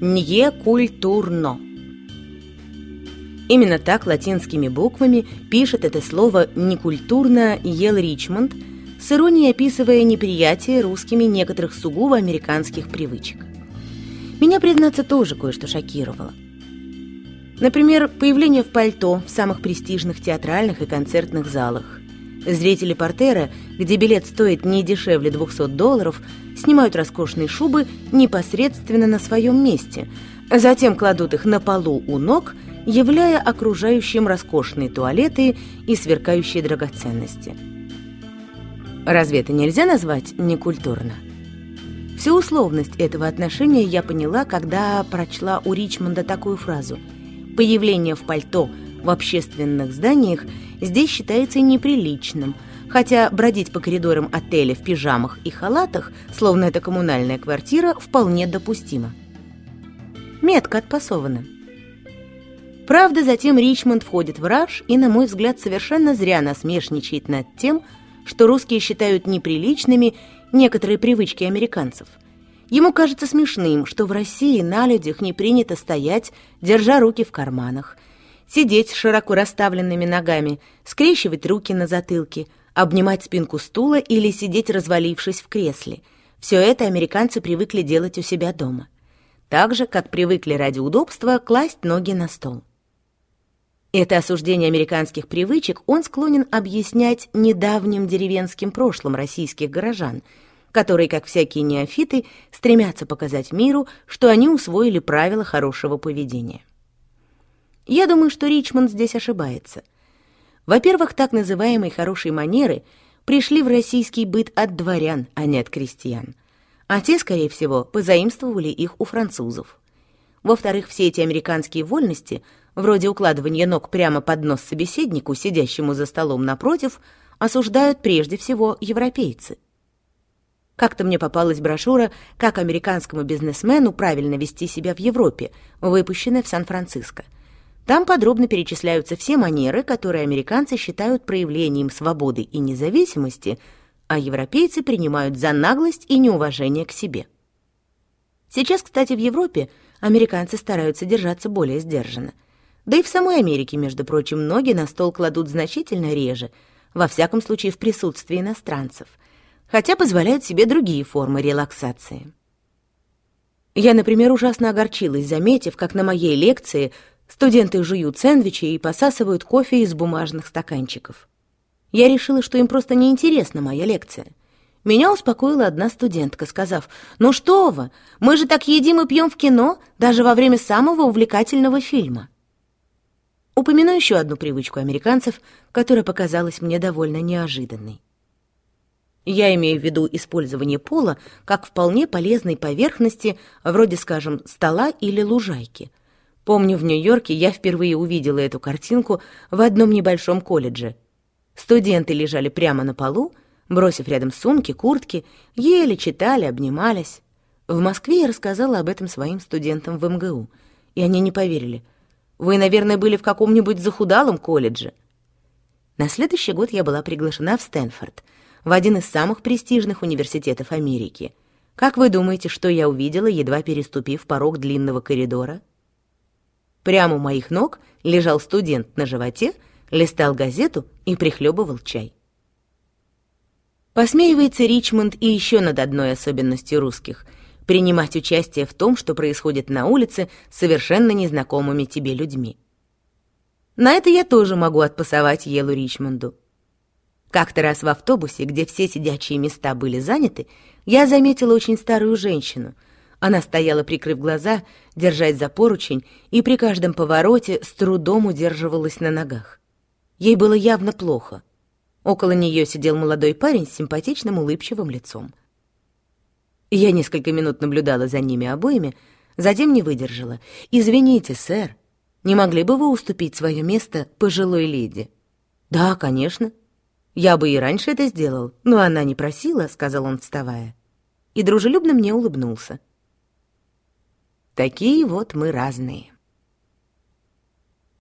«Нье культурно». Именно так латинскими буквами пишет это слово некультурно Ел Ричмонд, с иронией описывая неприятие русскими некоторых сугубо американских привычек. Меня, признаться, тоже кое-что шокировало. Например, появление в пальто в самых престижных театральных и концертных залах. Зрители портера, где билет стоит не дешевле 200 долларов, снимают роскошные шубы непосредственно на своем месте, затем кладут их на полу у ног, являя окружающим роскошные туалеты и сверкающие драгоценности. Разве это нельзя назвать некультурно? Всю условность этого отношения я поняла, когда прочла у Ричмонда такую фразу «Появление в пальто в общественных зданиях здесь считается неприличным, хотя бродить по коридорам отеля в пижамах и халатах, словно это коммунальная квартира, вполне допустимо. Метко отпасовано. Правда, затем Ричмонд входит в раж и, на мой взгляд, совершенно зря насмешничает над тем, что русские считают неприличными некоторые привычки американцев. Ему кажется смешным, что в России на людях не принято стоять, держа руки в карманах – сидеть широко расставленными ногами, скрещивать руки на затылке, обнимать спинку стула или сидеть развалившись в кресле. Все это американцы привыкли делать у себя дома. Так же, как привыкли ради удобства класть ноги на стол. Это осуждение американских привычек он склонен объяснять недавним деревенским прошлым российских горожан, которые, как всякие неофиты, стремятся показать миру, что они усвоили правила хорошего поведения. Я думаю, что Ричмонд здесь ошибается. Во-первых, так называемые хорошие манеры пришли в российский быт от дворян, а не от крестьян. А те, скорее всего, позаимствовали их у французов. Во-вторых, все эти американские вольности, вроде укладывания ног прямо под нос собеседнику, сидящему за столом напротив, осуждают прежде всего европейцы. Как-то мне попалась брошюра «Как американскому бизнесмену правильно вести себя в Европе», выпущенная в Сан-Франциско – там подробно перечисляются все манеры, которые американцы считают проявлением свободы и независимости, а европейцы принимают за наглость и неуважение к себе. Сейчас, кстати, в Европе американцы стараются держаться более сдержанно. Да и в самой Америке, между прочим, ноги на стол кладут значительно реже, во всяком случае в присутствии иностранцев, хотя позволяют себе другие формы релаксации. Я, например, ужасно огорчилась, заметив, как на моей лекции Студенты жуют сэндвичи и посасывают кофе из бумажных стаканчиков. Я решила, что им просто неинтересна моя лекция. Меня успокоила одна студентка, сказав, «Ну что вы, мы же так едим и пьем в кино, даже во время самого увлекательного фильма». Упомяну еще одну привычку американцев, которая показалась мне довольно неожиданной. Я имею в виду использование пола как вполне полезной поверхности, вроде, скажем, стола или лужайки – Помню, в Нью-Йорке я впервые увидела эту картинку в одном небольшом колледже. Студенты лежали прямо на полу, бросив рядом сумки, куртки, ели, читали, обнимались. В Москве я рассказала об этом своим студентам в МГУ, и они не поверили. Вы, наверное, были в каком-нибудь захудалом колледже. На следующий год я была приглашена в Стэнфорд, в один из самых престижных университетов Америки. Как вы думаете, что я увидела, едва переступив порог длинного коридора? Прямо у моих ног лежал студент на животе, листал газету и прихлебывал чай. Посмеивается Ричмонд и еще над одной особенностью русских — принимать участие в том, что происходит на улице с совершенно незнакомыми тебе людьми. На это я тоже могу отпасовать Елу Ричмонду. Как-то раз в автобусе, где все сидячие места были заняты, я заметила очень старую женщину — она стояла, прикрыв глаза, держась за поручень, и при каждом повороте с трудом удерживалась на ногах. Ей было явно плохо. Около нее сидел молодой парень с симпатичным улыбчивым лицом. Я несколько минут наблюдала за ними обоими, затем не выдержала. «Извините, сэр, не могли бы вы уступить свое место пожилой леди?» «Да, конечно. Я бы и раньше это сделал, но она не просила», — сказал он, вставая. И дружелюбно мне улыбнулся. Такие вот мы разные.